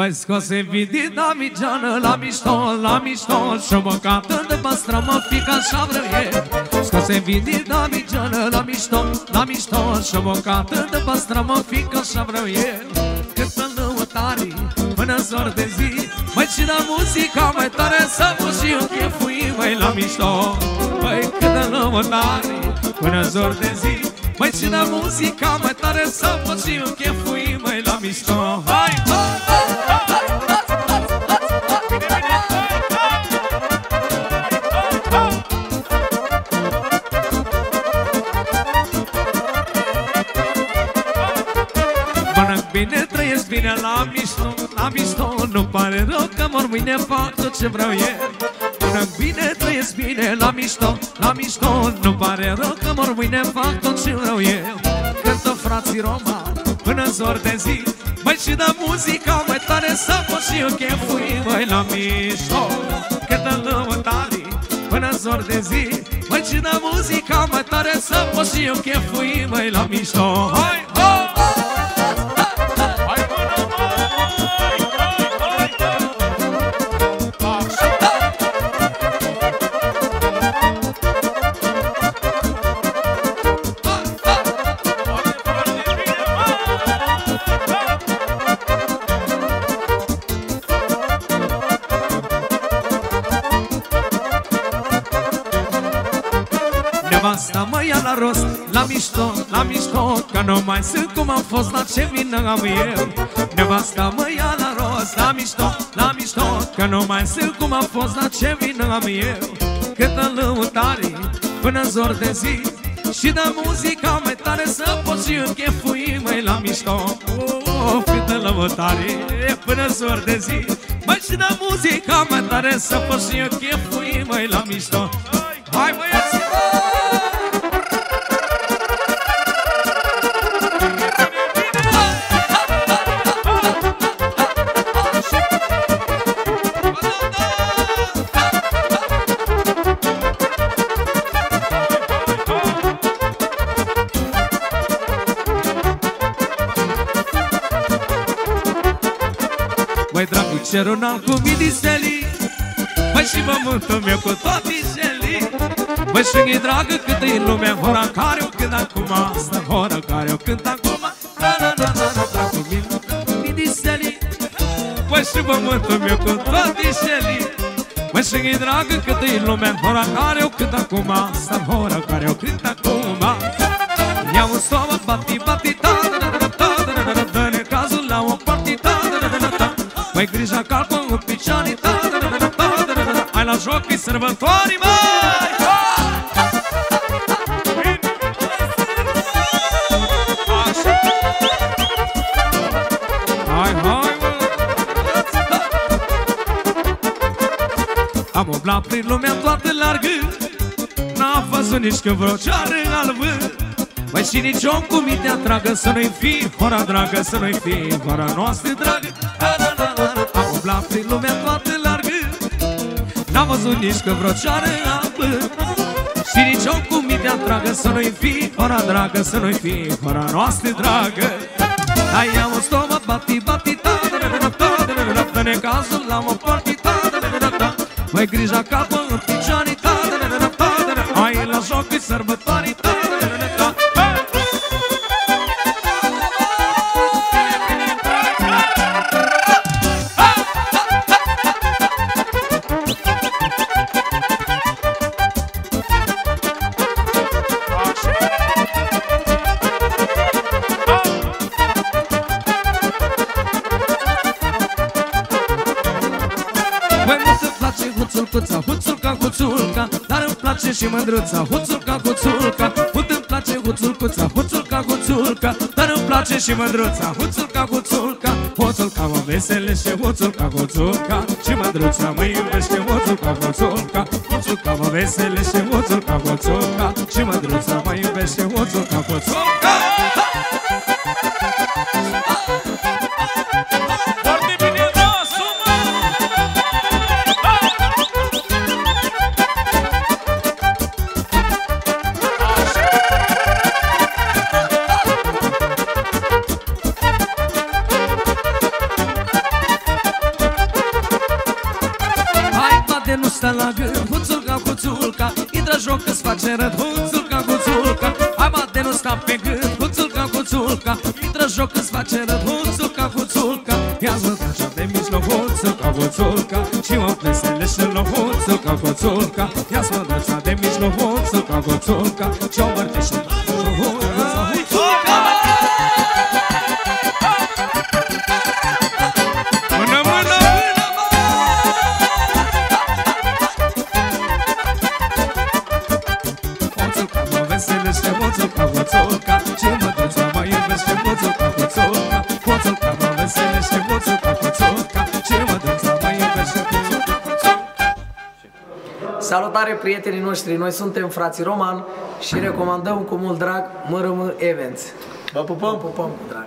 Păi scose vidi da migeană la mișto, la mișto. Și o băcată de păstră mă fică așa vreau eu Scose vidi da migeană la mișto, la mișto. Și o băcată de păstră mă fică așa vreau eu Câtă lăutarii până zor de zi. Măi și la muzica mai tare să mă și eu chefui Măi la mișto, măi câtă lăutarii până zor de zi. Măi și la muzica mai tare să mă și eu chefui Măi la mișto, hai, hai! bine, mișto, la mișto Nu pare rău că mor mâine fac tot ce vreau eu. Până bine, trăiesc bine la mișto, la mișto Nu pare rău că mor mâine fac tot ce vreau eu. Cântă frații romani până zor de zi Băi și de muzica mai tare să pot și eu chefui. Băi la mișto, cântă lămătarii până zor de zi Băi și de muzica mai tare să pot și eu chefui. Băi la mișto, hai, hai! La rost, la mișto, la mișto Că nu mai sunt cum am fost, la ce vină am eu. Nevasta mă ia la rost, la mișto, la mișto Că nu mai sunt cum am fost, la ce vină am eu. Câtă lăutare până zor de zi Și de muzica mai tare să pot și închefui Măi la mișto, oh, câtă lăutare până zor de zi Măi și de muzica mai tare să pot și închefui Măi la mișto, hai băieți! Cerul înalt cu midiseli Băi, și pământul meu cu toate jeli Băi, și-i dragă cât e lumea Hora care o cânt acum. Asta hora care o cânt acum. Na, na, na, na, na, dragul midiseli Băi, și pământul meu cu toate jeli Băi, și-i dragă cât e lumea Hora care o cânt acum. Asta hora care o cânt acum. Ia un somă, bati, bati, ta, Mai grija calpă în picioare, ta, da, da, da, da, ta, da, da, da, da, Hai la joc, e sărbătoare, mai! Hai, hai, mă! Am umblat prin lumea toată largă N-am văzut nici când vreo ceară albă Băi și nici om cu mintea tragă Să nu-i fi hora dragă Să nu-i fi hora noastră dragă da, da, da, da, da. Am umblat prin lumea toată largă N-am văzut nici când vreo ceară albă Și nici om cu mintea tragă Să nu-i fi hora dragă Să nu-i fi hora noastră dragă Hai am o stomă, bati, bati, ta, da, da, da, ta, da, da, da, da, necazul la o party, ta, da, da, da, da, Mai grija capă în picioare, ta, da, da, da, da, ta, da, da, Hai la joc, e sărbătoare, ta, da, da, da, da, ta, huțulca, huțulca Dar îmi place și mândruța, huțulca, huțulca Mult îmi place huțulcuța, huțulca, huțulca Dar îmi place și mândruța, huțulca, huțulca Huțulca mă veselește, huțulca, huțulca Și mândruța mă iubește, huțulca, huțulca Huțulca mă veselește, huțulca, huțulca Și mândruța mă iubește, huțulca, huțulca joc că-ți face răd Huțulca, huțulca. Hai mă de nu sta pe gând Huțulca, huțulca. Intră joc că-ți face răd Huțulca, huțulca. Ia-ți mă așa de mijloc Huțulca, huțulca. Și mă plesele și la Huțulca, huțulca. Ia-ți mă așa de mijloc Huțulca, huțulca. Și o mărtește veselește, moțuca, moțuca Ce mă duce, mă iubește, moțuca, moțuca Moțuca mă veselește, moțuca, moțuca Ce mă duce, mă iubește, moțuca, moțuca Salutare prietenii noștri, noi suntem frații Roman și recomandăm cu mult drag MRM Events. Vă pupăm, pupăm cu drag.